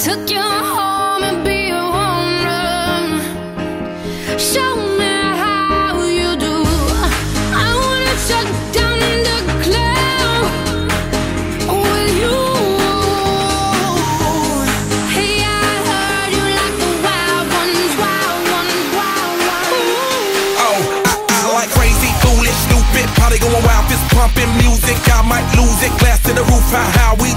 Took you home and be a. Show me how you do. I wanna shut down the with you. Hey, I heard you like the wild ones, wild ones, wild ones. Oh, I, like crazy, foolish, stupid. Probably going wild, pumping music. I might lose it. Glass to the roof, how, how we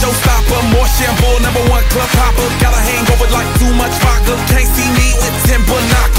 showstopper. More shampoo, number one club hopper. Got a hangover like too much vodka. Can't see me with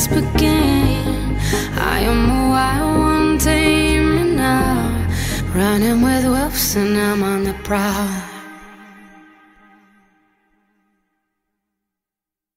let's begin. I am a wild one, tame now. Running with wolves and I'm on the prowl.